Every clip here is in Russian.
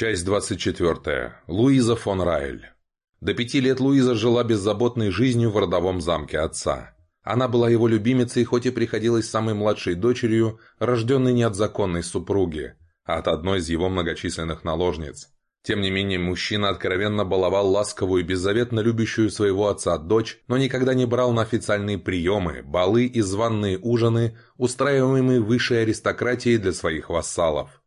Часть 24. Луиза фон Райль. До пяти лет Луиза жила беззаботной жизнью в родовом замке отца. Она была его любимицей, хоть и приходилась самой младшей дочерью, рожденной не от законной супруги, а от одной из его многочисленных наложниц. Тем не менее, мужчина откровенно баловал ласковую и беззаветно любящую своего отца дочь, но никогда не брал на официальные приемы, балы и званные ужины, устраиваемые высшей аристократией для своих вассалов.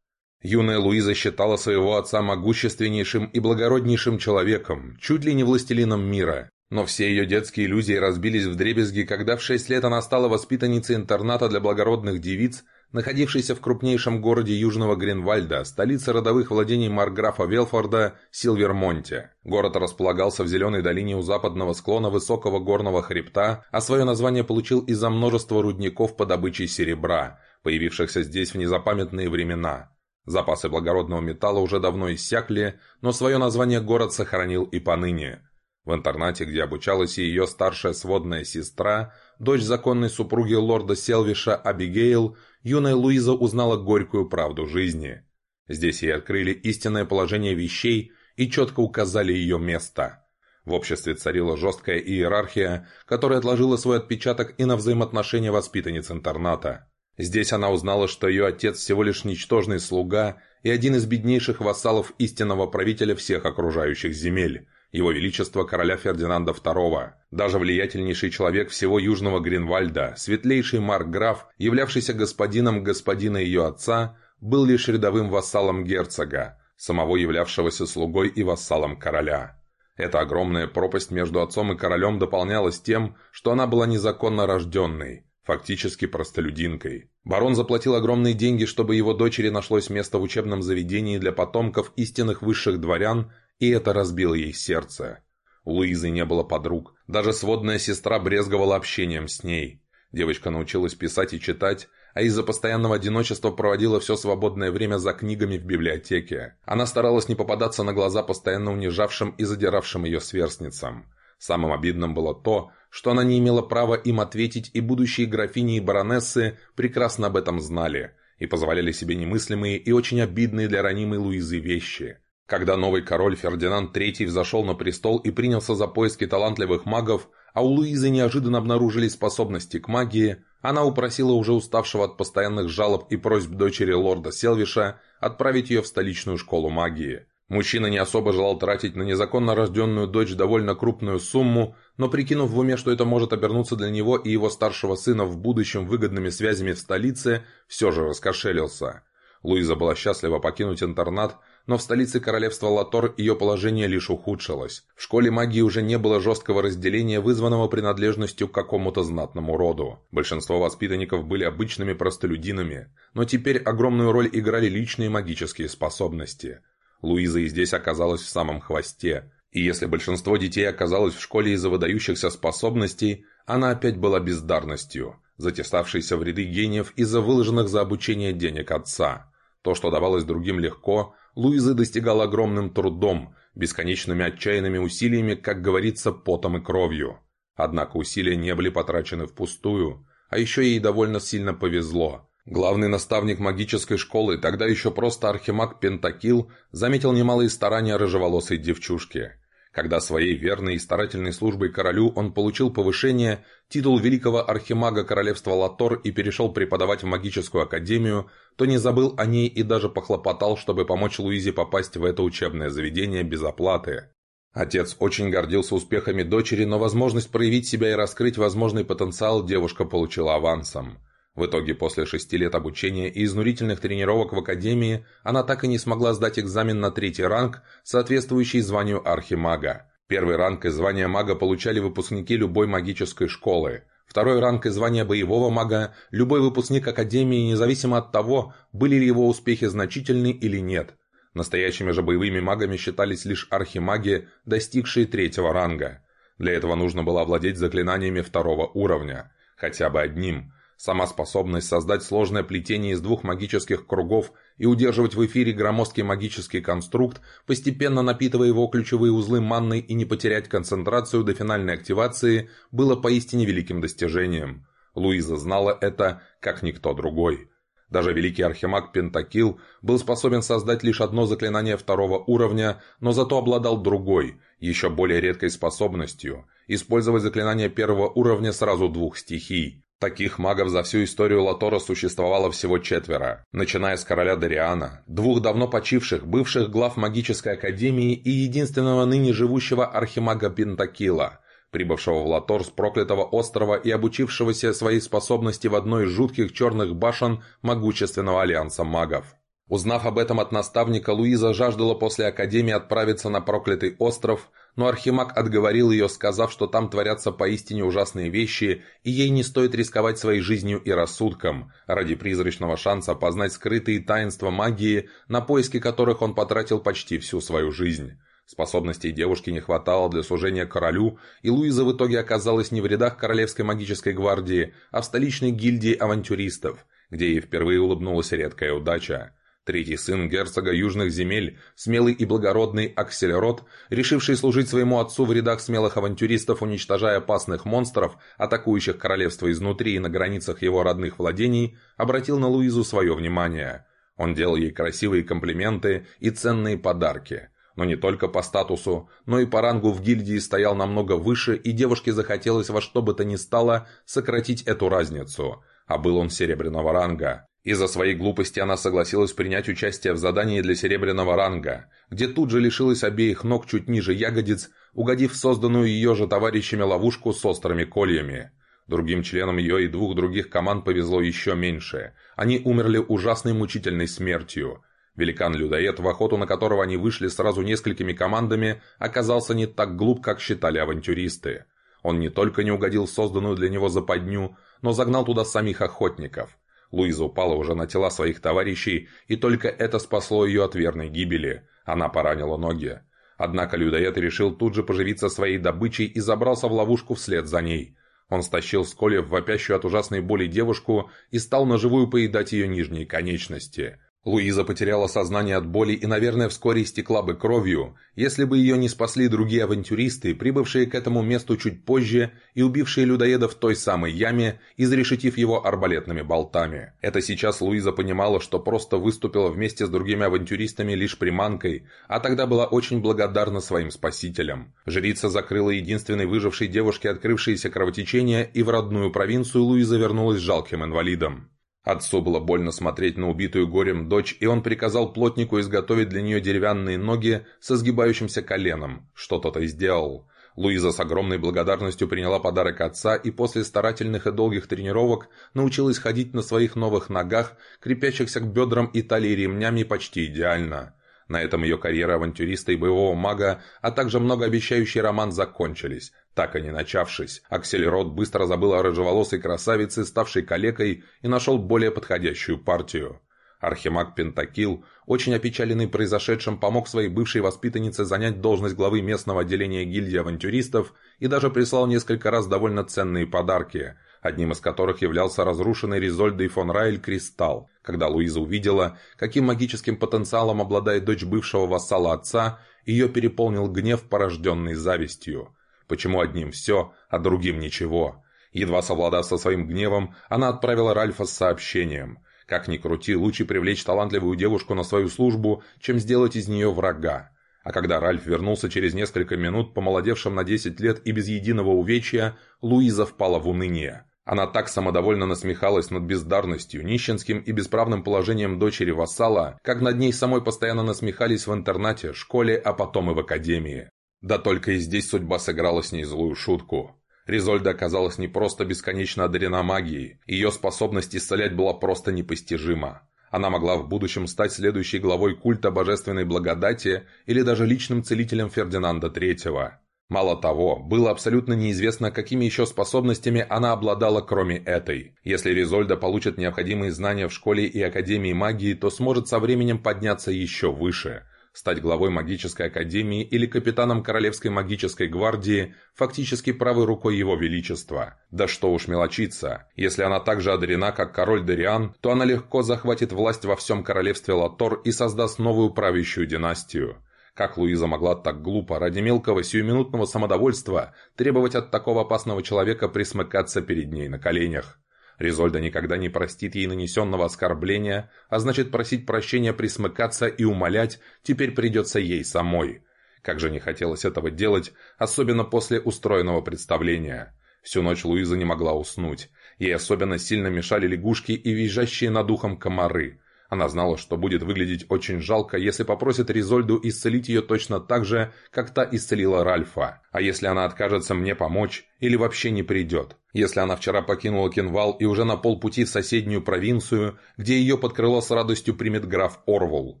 Юная Луиза считала своего отца могущественнейшим и благороднейшим человеком, чуть ли не властелином мира. Но все ее детские иллюзии разбились в дребезги, когда в шесть лет она стала воспитанницей интерната для благородных девиц, находившейся в крупнейшем городе Южного Гринвальда, столице родовых владений Марграфа Велфорда, Силвермонте. Город располагался в зеленой долине у западного склона высокого горного хребта, а свое название получил из-за множества рудников по добыче серебра, появившихся здесь в незапамятные времена. Запасы благородного металла уже давно иссякли, но свое название город сохранил и поныне. В интернате, где обучалась и ее старшая сводная сестра, дочь законной супруги лорда Селвиша Абигейл, юная Луиза узнала горькую правду жизни. Здесь ей открыли истинное положение вещей и четко указали ее место. В обществе царила жесткая иерархия, которая отложила свой отпечаток и на взаимоотношения воспитанниц интерната. Здесь она узнала, что ее отец всего лишь ничтожный слуга и один из беднейших вассалов истинного правителя всех окружающих земель, его величество короля Фердинанда II. Даже влиятельнейший человек всего Южного Гринвальда, светлейший Марк Граф, являвшийся господином господина ее отца, был лишь рядовым вассалом герцога, самого являвшегося слугой и вассалом короля. Эта огромная пропасть между отцом и королем дополнялась тем, что она была незаконно рожденной – фактически простолюдинкой. Барон заплатил огромные деньги, чтобы его дочери нашлось место в учебном заведении для потомков истинных высших дворян, и это разбило ей сердце. У Луизы не было подруг, даже сводная сестра брезговала общением с ней. Девочка научилась писать и читать, а из-за постоянного одиночества проводила все свободное время за книгами в библиотеке. Она старалась не попадаться на глаза постоянно унижавшим и задиравшим ее сверстницам. Самым обидным было то, что она не имела права им ответить, и будущие графини и баронессы прекрасно об этом знали и позволяли себе немыслимые и очень обидные для ранимой Луизы вещи. Когда новый король Фердинанд III взошел на престол и принялся за поиски талантливых магов, а у Луизы неожиданно обнаружили способности к магии, она упросила уже уставшего от постоянных жалоб и просьб дочери лорда Селвиша отправить ее в столичную школу магии. Мужчина не особо желал тратить на незаконно рожденную дочь довольно крупную сумму, но прикинув в уме, что это может обернуться для него и его старшего сына в будущем выгодными связями в столице, все же раскошелился. Луиза была счастлива покинуть интернат, но в столице королевства Латор ее положение лишь ухудшилось. В школе магии уже не было жесткого разделения, вызванного принадлежностью к какому-то знатному роду. Большинство воспитанников были обычными простолюдинами, но теперь огромную роль играли личные магические способности – Луиза и здесь оказалась в самом хвосте. И если большинство детей оказалось в школе из-за выдающихся способностей, она опять была бездарностью, затесавшейся в ряды гениев из-за выложенных за обучение денег отца. То, что давалось другим легко, Луиза достигала огромным трудом, бесконечными отчаянными усилиями, как говорится, потом и кровью. Однако усилия не были потрачены впустую, а еще ей довольно сильно повезло – Главный наставник магической школы, тогда еще просто архимаг Пентакил, заметил немалые старания рыжеволосой девчушки. Когда своей верной и старательной службой королю он получил повышение, титул великого архимага королевства Латор и перешел преподавать в магическую академию, то не забыл о ней и даже похлопотал, чтобы помочь Луизе попасть в это учебное заведение без оплаты. Отец очень гордился успехами дочери, но возможность проявить себя и раскрыть возможный потенциал девушка получила авансом – в итоге, после шести лет обучения и изнурительных тренировок в Академии, она так и не смогла сдать экзамен на третий ранг, соответствующий званию архимага. Первый ранг и звание мага получали выпускники любой магической школы. Второй ранг и звание боевого мага – любой выпускник Академии, независимо от того, были ли его успехи значительны или нет. Настоящими же боевыми магами считались лишь архимаги, достигшие третьего ранга. Для этого нужно было овладеть заклинаниями второго уровня. Хотя бы одним – Сама способность создать сложное плетение из двух магических кругов и удерживать в эфире громоздкий магический конструкт, постепенно напитывая его ключевые узлы манной и не потерять концентрацию до финальной активации, было поистине великим достижением. Луиза знала это, как никто другой. Даже великий архимаг Пентакил был способен создать лишь одно заклинание второго уровня, но зато обладал другой, еще более редкой способностью – использовать заклинание первого уровня сразу двух стихий. Таких магов за всю историю Латора существовало всего четверо, начиная с короля Дариана, двух давно почивших, бывших глав магической академии и единственного ныне живущего архимага Пентакила – прибывшего в Латор с проклятого острова и обучившегося своей способности в одной из жутких черных башен могущественного альянса магов. Узнав об этом от наставника, Луиза жаждала после Академии отправиться на проклятый остров, но Архимаг отговорил ее, сказав, что там творятся поистине ужасные вещи, и ей не стоит рисковать своей жизнью и рассудком, ради призрачного шанса познать скрытые таинства магии, на поиски которых он потратил почти всю свою жизнь. Способностей девушки не хватало для служения королю, и Луиза в итоге оказалась не в рядах Королевской магической гвардии, а в столичной гильдии авантюристов, где ей впервые улыбнулась редкая удача. Третий сын герцога южных земель, смелый и благородный Акселерот, решивший служить своему отцу в рядах смелых авантюристов, уничтожая опасных монстров, атакующих королевство изнутри и на границах его родных владений, обратил на Луизу свое внимание. Он делал ей красивые комплименты и ценные подарки – но не только по статусу, но и по рангу в гильдии стоял намного выше, и девушке захотелось во что бы то ни стало сократить эту разницу. А был он серебряного ранга. Из-за своей глупости она согласилась принять участие в задании для серебряного ранга, где тут же лишилась обеих ног чуть ниже ягодиц, угодив в созданную ее же товарищами ловушку с острыми кольями. Другим членам ее и двух других команд повезло еще меньше. Они умерли ужасной мучительной смертью – Великан-людоед, в охоту на которого они вышли сразу несколькими командами, оказался не так глуп, как считали авантюристы. Он не только не угодил созданную для него западню, но загнал туда самих охотников. Луиза упала уже на тела своих товарищей, и только это спасло ее от верной гибели. Она поранила ноги. Однако людоед решил тут же поживиться своей добычей и забрался в ловушку вслед за ней. Он стащил с колев вопящую от ужасной боли девушку и стал наживую поедать ее нижние конечности. Луиза потеряла сознание от боли и, наверное, вскоре истекла бы кровью, если бы ее не спасли другие авантюристы, прибывшие к этому месту чуть позже и убившие людоеда в той самой яме, изрешетив его арбалетными болтами. Это сейчас Луиза понимала, что просто выступила вместе с другими авантюристами лишь приманкой, а тогда была очень благодарна своим спасителям. Жрица закрыла единственной выжившей девушке открывшееся кровотечение, и в родную провинцию Луиза вернулась жалким инвалидом. Отцу было больно смотреть на убитую горем дочь, и он приказал плотнику изготовить для нее деревянные ноги со сгибающимся коленом, что тот и сделал. Луиза с огромной благодарностью приняла подарок отца и после старательных и долгих тренировок научилась ходить на своих новых ногах, крепящихся к бедрам и талии ремнями почти идеально. На этом ее карьера авантюриста и боевого мага, а также многообещающий роман закончились, так и не начавшись. Акселерот быстро забыл о рыжеволосой красавице, ставшей калекой, и нашел более подходящую партию. Архимаг Пентакил, очень опечаленный произошедшим, помог своей бывшей воспитаннице занять должность главы местного отделения гильдии авантюристов и даже прислал несколько раз довольно ценные подарки – одним из которых являлся разрушенный Ризольдой фон Райль кристалл. Когда Луиза увидела, каким магическим потенциалом обладает дочь бывшего вассала отца, ее переполнил гнев, порожденный завистью. Почему одним все, а другим ничего? Едва совладав со своим гневом, она отправила Ральфа с сообщением. Как ни крути, лучше привлечь талантливую девушку на свою службу, чем сделать из нее врага. А когда Ральф вернулся через несколько минут, помолодевшим на 10 лет и без единого увечья, Луиза впала в уныние. Она так самодовольно насмехалась над бездарностью, нищенским и бесправным положением дочери вассала, как над ней самой постоянно насмехались в интернате, школе, а потом и в академии. Да только и здесь судьба сыграла с ней злую шутку. Ризольда оказалась не просто бесконечно одарена магией, ее способность исцелять была просто непостижима. Она могла в будущем стать следующей главой культа божественной благодати или даже личным целителем Фердинанда III. Мало того, было абсолютно неизвестно, какими еще способностями она обладала, кроме этой. Если Ризольда получит необходимые знания в школе и Академии магии, то сможет со временем подняться еще выше. Стать главой магической академии или капитаном Королевской магической гвардии, фактически правой рукой его величества. Да что уж мелочиться. Если она так же одарена, как король Дариан, то она легко захватит власть во всем королевстве Латор и создаст новую правящую династию. Как Луиза могла так глупо, ради мелкого сиюминутного самодовольства, требовать от такого опасного человека присмыкаться перед ней на коленях? Ризольда никогда не простит ей нанесенного оскорбления, а значит просить прощения присмыкаться и умолять теперь придется ей самой. Как же не хотелось этого делать, особенно после устроенного представления. Всю ночь Луиза не могла уснуть. Ей особенно сильно мешали лягушки и визжащие над ухом комары. Она знала, что будет выглядеть очень жалко, если попросит Ризольду исцелить ее точно так же, как та исцелила Ральфа. А если она откажется мне помочь или вообще не придет? Если она вчера покинула Кенвал и уже на полпути в соседнюю провинцию, где ее под крыло с радостью примет граф Орвул,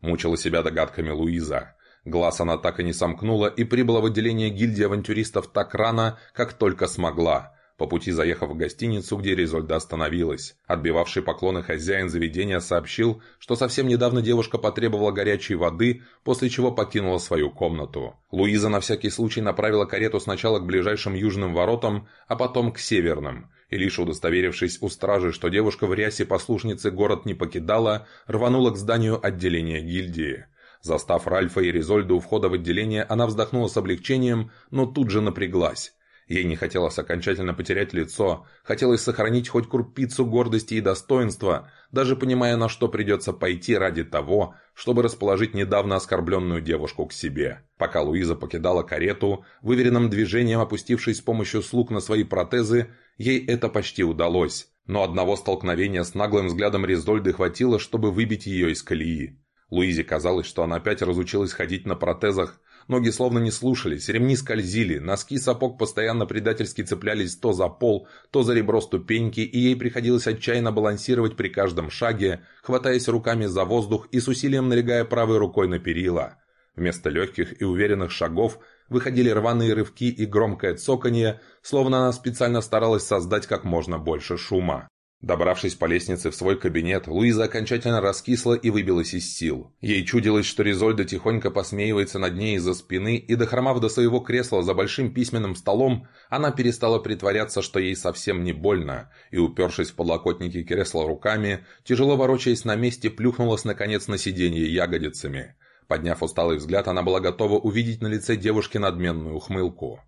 мучила себя догадками Луиза. Глаз она так и не сомкнула и прибыла в отделение гильдии авантюристов так рано, как только смогла по пути заехав в гостиницу, где Резольда остановилась. Отбивавший поклоны хозяин заведения сообщил, что совсем недавно девушка потребовала горячей воды, после чего покинула свою комнату. Луиза на всякий случай направила карету сначала к ближайшим южным воротам, а потом к северным, и лишь удостоверившись у стражи, что девушка в рясе послушницы город не покидала, рванула к зданию отделения гильдии. Застав Ральфа и Резольду у входа в отделение, она вздохнула с облегчением, но тут же напряглась. Ей не хотелось окончательно потерять лицо, хотелось сохранить хоть крупицу гордости и достоинства, даже понимая, на что придется пойти ради того, чтобы расположить недавно оскорбленную девушку к себе. Пока Луиза покидала карету, выверенным движением опустившись с помощью слуг на свои протезы, ей это почти удалось. Но одного столкновения с наглым взглядом Резольды хватило, чтобы выбить ее из колеи. Луизе казалось, что она опять разучилась ходить на протезах, Ноги словно не слушались, ремни скользили, носки сапог постоянно предательски цеплялись то за пол, то за ребро ступеньки, и ей приходилось отчаянно балансировать при каждом шаге, хватаясь руками за воздух и с усилием налегая правой рукой на перила. Вместо легких и уверенных шагов выходили рваные рывки и громкое цоканье, словно она специально старалась создать как можно больше шума. Добравшись по лестнице в свой кабинет, Луиза окончательно раскисла и выбилась из сил. Ей чудилось, что Ризольда тихонько посмеивается над ней из-за спины, и, дохромав до своего кресла за большим письменным столом, она перестала притворяться, что ей совсем не больно, и, упершись в подлокотники кресла руками, тяжело ворочаясь на месте, плюхнулась наконец на сиденье ягодицами. Подняв усталый взгляд, она была готова увидеть на лице девушки надменную ухмылку.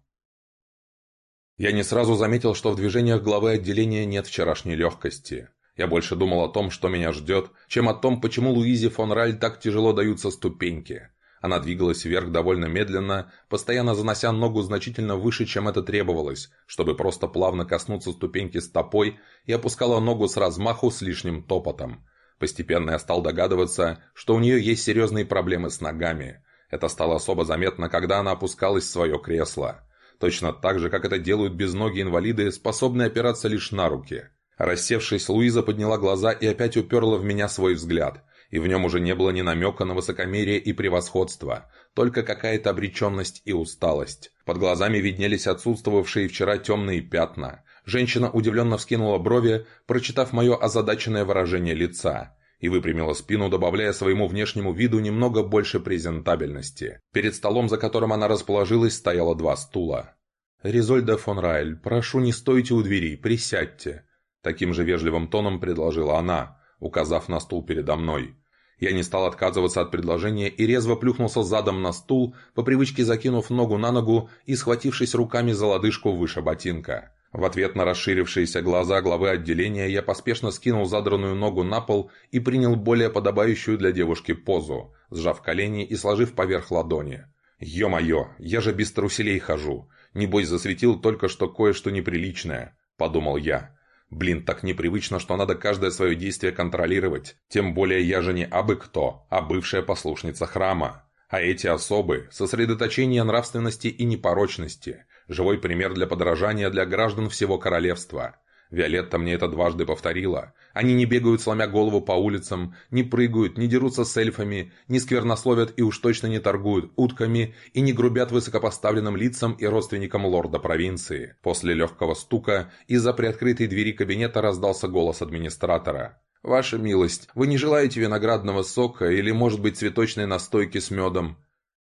Я не сразу заметил, что в движениях главы отделения нет вчерашней легкости. Я больше думал о том, что меня ждет, чем о том, почему Луизе фон Раль так тяжело даются ступеньки. Она двигалась вверх довольно медленно, постоянно занося ногу значительно выше, чем это требовалось, чтобы просто плавно коснуться ступеньки стопой и опускала ногу с размаху с лишним топотом. Постепенно я стал догадываться, что у нее есть серьезные проблемы с ногами. Это стало особо заметно, когда она опускалась в свое кресло. Точно так же, как это делают безногие инвалиды, способные опираться лишь на руки. Рассевшись, Луиза подняла глаза и опять уперла в меня свой взгляд. И в нем уже не было ни намека на высокомерие и превосходство, только какая-то обреченность и усталость. Под глазами виднелись отсутствовавшие вчера темные пятна. Женщина удивленно вскинула брови, прочитав мое озадаченное выражение лица и выпрямила спину, добавляя своему внешнему виду немного больше презентабельности. Перед столом, за которым она расположилась, стояло два стула. «Резольда фон Райль, прошу, не стойте у двери, присядьте», — таким же вежливым тоном предложила она, указав на стул передо мной. Я не стал отказываться от предложения и резво плюхнулся задом на стул, по привычке закинув ногу на ногу и схватившись руками за лодыжку выше ботинка. В ответ на расширившиеся глаза главы отделения я поспешно скинул задранную ногу на пол и принял более подобающую для девушки позу, сжав колени и сложив поверх ладони. «Е-мое, я же без труселей хожу. Небось засветил только что кое-что неприличное», – подумал я. Блин, так непривычно, что надо каждое свое действие контролировать. Тем более я же не абы кто, а бывшая послушница храма. А эти особы – сосредоточение нравственности и непорочности – Живой пример для подражания для граждан всего королевства. Виолетта мне это дважды повторила. Они не бегают, сломя голову по улицам, не прыгают, не дерутся с эльфами, не сквернословят и уж точно не торгуют утками и не грубят высокопоставленным лицам и родственникам лорда провинции. После легкого стука из-за приоткрытой двери кабинета раздался голос администратора. «Ваша милость, вы не желаете виноградного сока или, может быть, цветочной настойки с медом?»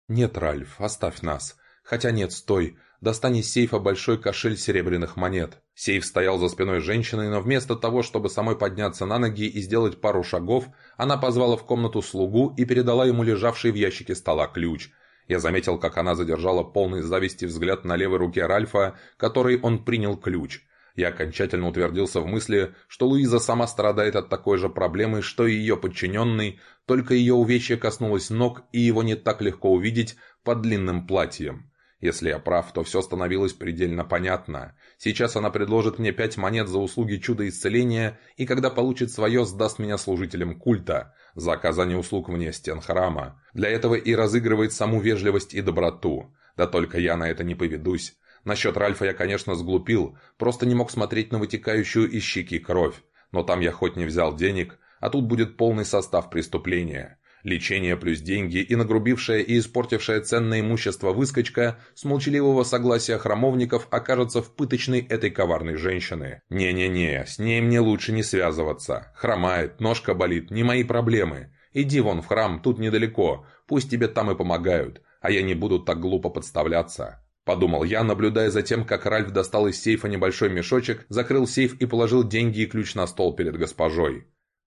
«Нет, Ральф, оставь нас. Хотя нет, стой. Достань из сейфа большой кошель серебряных монет. Сейф стоял за спиной женщины, но вместо того, чтобы самой подняться на ноги и сделать пару шагов, она позвала в комнату слугу и передала ему лежавший в ящике стола ключ. Я заметил, как она задержала полный зависти взгляд на левой руке Ральфа, которой он принял ключ. Я окончательно утвердился в мысли, что Луиза сама страдает от такой же проблемы, что и ее подчиненный, только ее увечье коснулось ног, и его не так легко увидеть под длинным платьем. Если я прав, то все становилось предельно понятно. Сейчас она предложит мне пять монет за услуги чуда исцеления, и когда получит свое, сдаст меня служителям культа за оказание услуг вне стен храма. Для этого и разыгрывает саму вежливость и доброту. Да только я на это не поведусь. Насчет Ральфа я, конечно, сглупил, просто не мог смотреть на вытекающую из щеки кровь. Но там я хоть не взял денег, а тут будет полный состав преступления. Лечение плюс деньги и нагрубившая и испортившая ценное имущество выскочка с молчаливого согласия храмовников окажется в пыточной этой коварной женщины. Не-не-не, с ней мне лучше не связываться. Хромает, ножка болит, не мои проблемы. Иди вон в храм, тут недалеко, пусть тебе там и помогают, а я не буду так глупо подставляться. Подумал я, наблюдая за тем, как Ральф достал из сейфа небольшой мешочек, закрыл сейф и положил деньги и ключ на стол перед госпожой.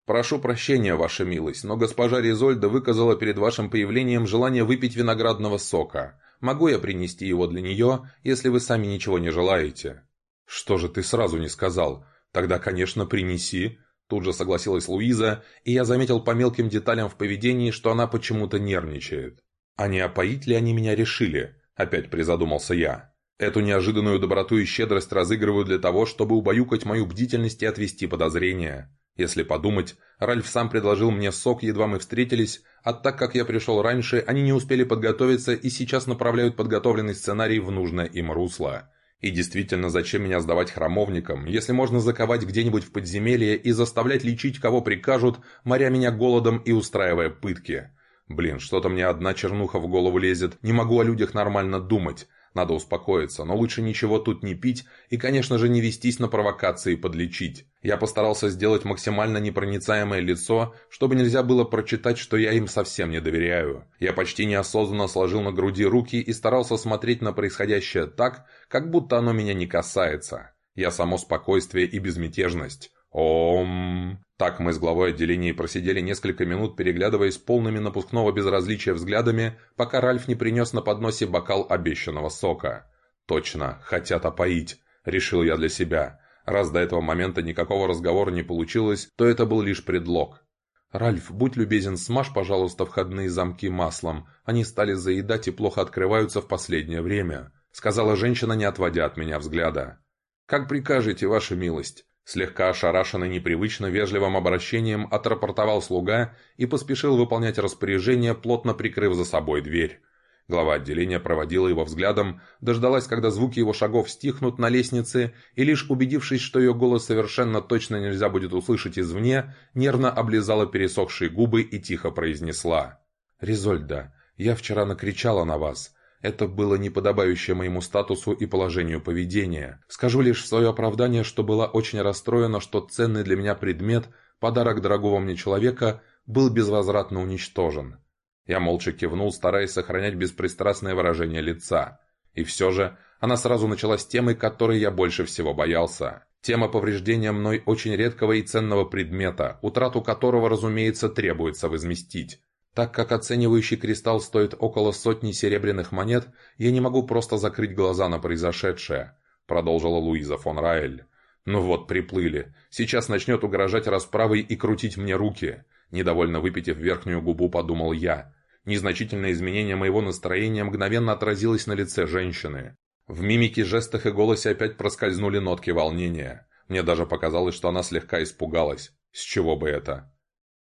«Прошу прощения, ваша милость, но госпожа Ризольда выказала перед вашим появлением желание выпить виноградного сока. Могу я принести его для нее, если вы сами ничего не желаете?» «Что же ты сразу не сказал? Тогда, конечно, принеси». Тут же согласилась Луиза, и я заметил по мелким деталям в поведении, что она почему-то нервничает. «А не опоить ли они меня решили?» Опять призадумался я. Эту неожиданную доброту и щедрость разыгрываю для того, чтобы убаюкать мою бдительность и отвести подозрения. Если подумать, Ральф сам предложил мне сок, едва мы встретились, а так как я пришел раньше, они не успели подготовиться и сейчас направляют подготовленный сценарий в нужное им русло. И действительно, зачем меня сдавать храмовникам, если можно заковать где-нибудь в подземелье и заставлять лечить кого прикажут, моря меня голодом и устраивая пытки? Блин, что-то мне одна чернуха в голову лезет, не могу о людях нормально думать. Надо успокоиться, но лучше ничего тут не пить и, конечно же, не вестись на провокации и подлечить. Я постарался сделать максимально непроницаемое лицо, чтобы нельзя было прочитать, что я им совсем не доверяю. Я почти неосознанно сложил на груди руки и старался смотреть на происходящее так, как будто оно меня не касается. Я само спокойствие и безмятежность. Ом. Так мы с главой отделения просидели несколько минут, переглядываясь полными напускного безразличия взглядами, пока Ральф не принес на подносе бокал обещанного сока. «Точно, хотят опоить», — решил я для себя. Раз до этого момента никакого разговора не получилось, то это был лишь предлог. «Ральф, будь любезен, смажь, пожалуйста, входные замки маслом. Они стали заедать и плохо открываются в последнее время», — сказала женщина, не отводя от меня взгляда. «Как прикажете, ваша милость?» Слегка ошарашенный непривычно вежливым обращением отрапортовал слуга и поспешил выполнять распоряжение, плотно прикрыв за собой дверь. Глава отделения проводила его взглядом, дождалась, когда звуки его шагов стихнут на лестнице, и лишь убедившись, что ее голос совершенно точно нельзя будет услышать извне, нервно облизала пересохшие губы и тихо произнесла. «Резольда, я вчера накричала на вас. Это было неподобающее моему статусу и положению поведения. Скажу лишь в свое оправдание, что была очень расстроена, что ценный для меня предмет, подарок дорогого мне человека, был безвозвратно уничтожен. Я молча кивнул, стараясь сохранять беспристрастное выражение лица. И все же, она сразу начала с темы, которой я больше всего боялся. Тема повреждения мной очень редкого и ценного предмета, утрату которого, разумеется, требуется возместить. Так как оценивающий кристалл стоит около сотни серебряных монет, я не могу просто закрыть глаза на произошедшее», — продолжила Луиза фон Раэль. «Ну вот, приплыли. Сейчас начнет угрожать расправой и крутить мне руки». Недовольно выпитив верхнюю губу, подумал я. Незначительное изменение моего настроения мгновенно отразилось на лице женщины. В мимике, жестах и голосе опять проскользнули нотки волнения. Мне даже показалось, что она слегка испугалась. С чего бы это?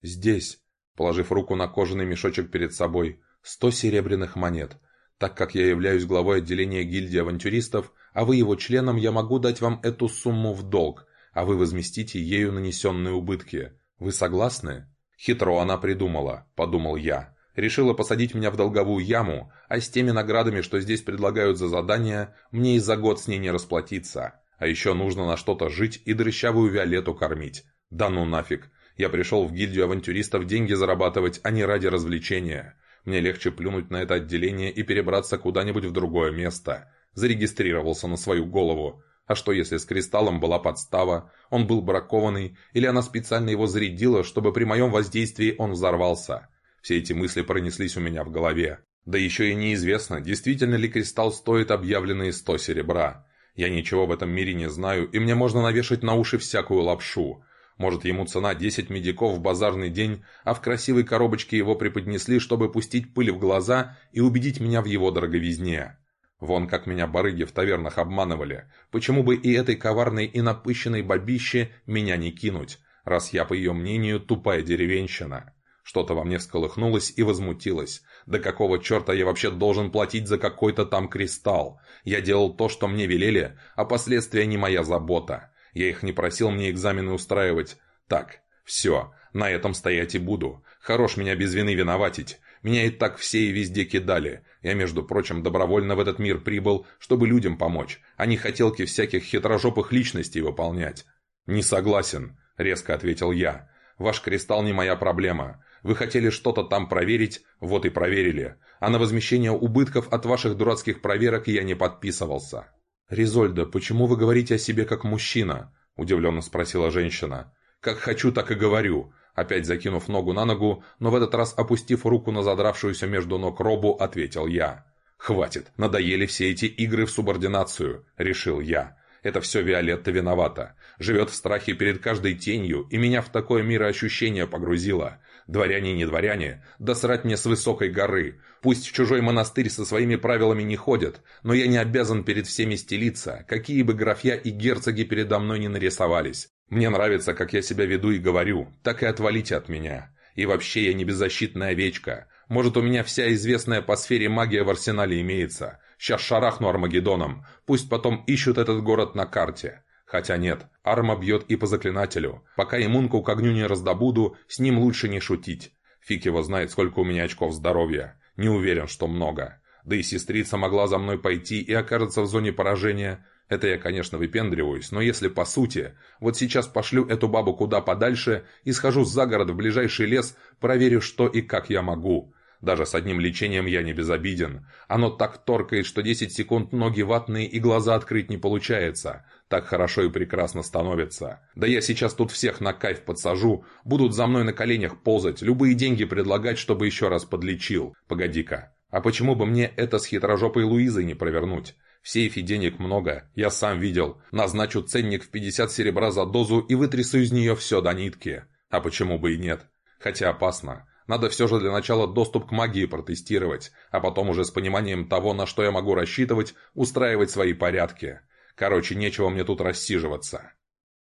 «Здесь», Положив руку на кожаный мешочек перед собой, сто серебряных монет. Так как я являюсь главой отделения гильдии авантюристов, а вы его членом, я могу дать вам эту сумму в долг, а вы возместите ею нанесенные убытки. Вы согласны? Хитро она придумала, подумал я. Решила посадить меня в долговую яму, а с теми наградами, что здесь предлагают за задания, мне и за год с ней не расплатиться. А еще нужно на что-то жить и дрыщавую Виолетту кормить. Да ну нафиг, я пришел в гильдию авантюристов деньги зарабатывать, а не ради развлечения. Мне легче плюнуть на это отделение и перебраться куда-нибудь в другое место. Зарегистрировался на свою голову. А что если с кристаллом была подстава, он был бракованный, или она специально его зарядила, чтобы при моем воздействии он взорвался? Все эти мысли пронеслись у меня в голове. Да еще и неизвестно, действительно ли кристалл стоит объявленные 100 серебра. Я ничего в этом мире не знаю, и мне можно навешать на уши всякую лапшу. Может, ему цена 10 медиков в базарный день, а в красивой коробочке его преподнесли, чтобы пустить пыль в глаза и убедить меня в его дороговизне. Вон как меня барыги в тавернах обманывали. Почему бы и этой коварной и напыщенной бабище меня не кинуть, раз я, по ее мнению, тупая деревенщина? Что-то во мне всколыхнулось и возмутилось. Да какого черта я вообще должен платить за какой-то там кристалл? Я делал то, что мне велели, а последствия не моя забота. Я их не просил мне экзамены устраивать. Так, все, на этом стоять и буду. Хорош меня без вины виноватить. Меня и так все и везде кидали. Я, между прочим, добровольно в этот мир прибыл, чтобы людям помочь, а не хотелки всяких хитрожопых личностей выполнять. «Не согласен», — резко ответил я. «Ваш кристалл не моя проблема. Вы хотели что-то там проверить, вот и проверили. А на возмещение убытков от ваших дурацких проверок я не подписывался». «Ризольда, почему вы говорите о себе как мужчина?» – удивленно спросила женщина. «Как хочу, так и говорю», – опять закинув ногу на ногу, но в этот раз опустив руку на задравшуюся между ног робу, ответил я. «Хватит, надоели все эти игры в субординацию», – решил я. Это все Виолетта виновата. Живет в страхе перед каждой тенью, и меня в такое мироощущение погрузило. Дворяне не дворяне, да срать мне с высокой горы. Пусть в чужой монастырь со своими правилами не ходят, но я не обязан перед всеми стелиться, какие бы графья и герцоги передо мной не нарисовались. Мне нравится, как я себя веду и говорю, так и отвалите от меня. И вообще я не беззащитная овечка. Может, у меня вся известная по сфере магия в арсенале имеется. Сейчас шарахну Армагеддоном. Пусть потом ищут этот город на карте. Хотя нет, Арма бьет и по заклинателю. Пока иммунку к огню не раздобуду, с ним лучше не шутить. Фиг его знает, сколько у меня очков здоровья. Не уверен, что много. Да и сестрица могла за мной пойти и окажется в зоне поражения. Это я, конечно, выпендриваюсь, но если по сути, вот сейчас пошлю эту бабу куда подальше и схожу за город в ближайший лес, проверю, что и как я могу. Даже с одним лечением я не безобиден. Оно так торкает, что 10 секунд ноги ватные и глаза открыть не получается. Так хорошо и прекрасно становится. Да я сейчас тут всех на кайф подсажу. Будут за мной на коленях ползать, любые деньги предлагать, чтобы еще раз подлечил. Погоди-ка. А почему бы мне это с хитрожопой Луизой не провернуть? В сейфе денег много, я сам видел. Назначу ценник в 50 серебра за дозу и вытрясу из нее все до нитки. А почему бы и нет? Хотя опасно. Надо все же для начала доступ к магии протестировать, а потом уже с пониманием того, на что я могу рассчитывать, устраивать свои порядки. Короче, нечего мне тут рассиживаться.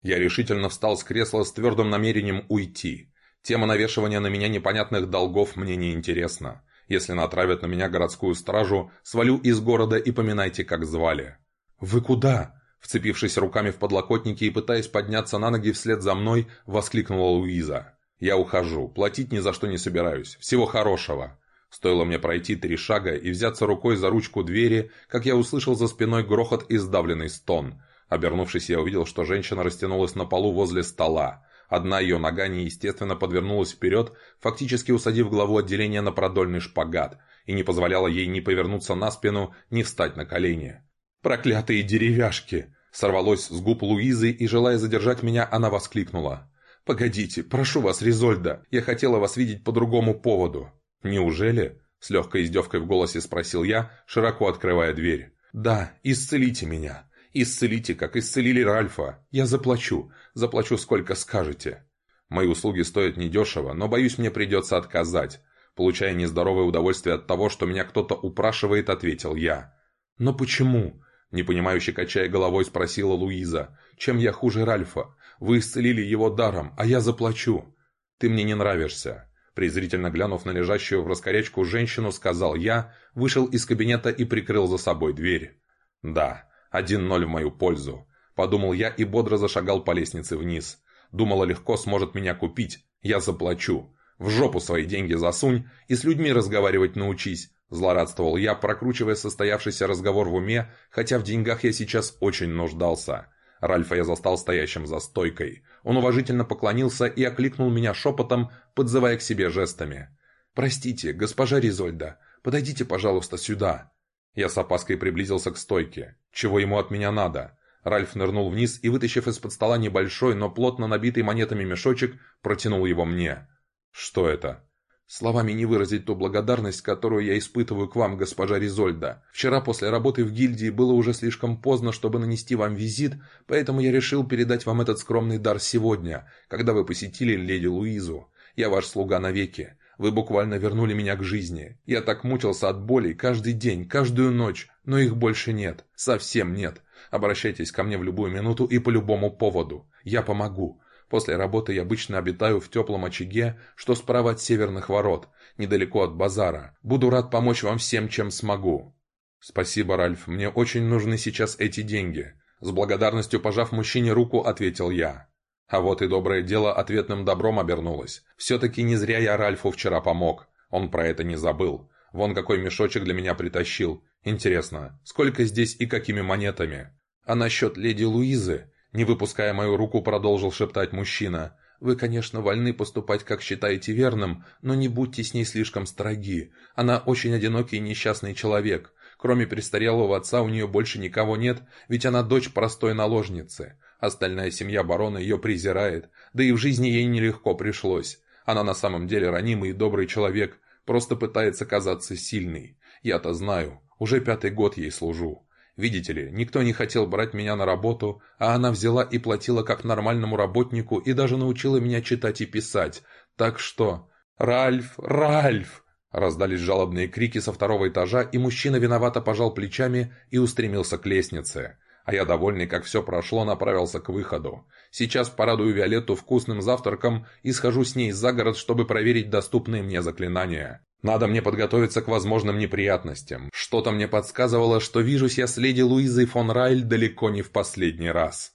Я решительно встал с кресла с твердым намерением уйти. Тема навешивания на меня непонятных долгов мне не интересна. Если натравят на меня городскую стражу, свалю из города и поминайте, как звали. «Вы куда?» Вцепившись руками в подлокотники и пытаясь подняться на ноги вслед за мной, воскликнула Луиза. «Я ухожу. Платить ни за что не собираюсь. Всего хорошего». Стоило мне пройти три шага и взяться рукой за ручку двери, как я услышал за спиной грохот и сдавленный стон. Обернувшись, я увидел, что женщина растянулась на полу возле стола. Одна ее нога неестественно подвернулась вперед, фактически усадив главу отделения на продольный шпагат, и не позволяла ей ни повернуться на спину, ни встать на колени. «Проклятые деревяшки!» Сорвалось с губ Луизы, и, желая задержать меня, она воскликнула. «Погодите, прошу вас, Ризольда, я хотела вас видеть по другому поводу». «Неужели?» – с легкой издевкой в голосе спросил я, широко открывая дверь. «Да, исцелите меня. Исцелите, как исцелили Ральфа. Я заплачу. Заплачу, сколько скажете». Мои услуги стоят недешево, но, боюсь, мне придется отказать. Получая нездоровое удовольствие от того, что меня кто-то упрашивает, ответил я. «Но почему?» – непонимающе качая головой спросила Луиза. «Чем я хуже Ральфа? Вы исцелили его даром, а я заплачу. Ты мне не нравишься». Презрительно глянув на лежащую в раскорячку женщину, сказал я, вышел из кабинета и прикрыл за собой дверь. «Да, один ноль в мою пользу», – подумал я и бодро зашагал по лестнице вниз. Думала, легко сможет меня купить. Я заплачу. В жопу свои деньги засунь и с людьми разговаривать научись. Злорадствовал я, прокручивая состоявшийся разговор в уме, хотя в деньгах я сейчас очень нуждался. Ральфа я застал стоящим за стойкой. Он уважительно поклонился и окликнул меня шепотом, подзывая к себе жестами. «Простите, госпожа Ризольда, подойдите, пожалуйста, сюда». Я с опаской приблизился к стойке. Чего ему от меня надо? Ральф нырнул вниз и, вытащив из-под стола небольшой, но плотно набитый монетами мешочек, протянул его мне. «Что это?» Словами не выразить ту благодарность, которую я испытываю к вам, госпожа Ризольда. Вчера после работы в гильдии было уже слишком поздно, чтобы нанести вам визит, поэтому я решил передать вам этот скромный дар сегодня, когда вы посетили леди Луизу. Я ваш слуга навеки. Вы буквально вернули меня к жизни. Я так мучился от боли каждый день, каждую ночь, но их больше нет. Совсем нет. Обращайтесь ко мне в любую минуту и по любому поводу. Я помогу. После работы я обычно обитаю в теплом очаге, что справа от северных ворот, недалеко от базара. Буду рад помочь вам всем, чем смогу». «Спасибо, Ральф, мне очень нужны сейчас эти деньги». С благодарностью пожав мужчине руку, ответил я. А вот и доброе дело ответным добром обернулось. Все-таки не зря я Ральфу вчера помог. Он про это не забыл. Вон какой мешочек для меня притащил. Интересно, сколько здесь и какими монетами? А насчет леди Луизы? Не выпуская мою руку, продолжил шептать мужчина. «Вы, конечно, вольны поступать, как считаете верным, но не будьте с ней слишком строги. Она очень одинокий и несчастный человек. Кроме престарелого отца у нее больше никого нет, ведь она дочь простой наложницы. Остальная семья барона ее презирает, да и в жизни ей нелегко пришлось. Она на самом деле ранимый и добрый человек, просто пытается казаться сильной. Я-то знаю, уже пятый год ей служу. Видите ли, никто не хотел брать меня на работу, а она взяла и платила как нормальному работнику и даже научила меня читать и писать. Так что... «Ральф! Ральф!» Раздались жалобные крики со второго этажа, и мужчина виновато пожал плечами и устремился к лестнице. А я, довольный, как все прошло, направился к выходу. Сейчас порадую Виолетту вкусным завтраком и схожу с ней за город, чтобы проверить доступные мне заклинания. Надо мне подготовиться к возможным неприятностям. Что-то мне подсказывало, что вижусь я с леди Луизой фон Райль далеко не в последний раз.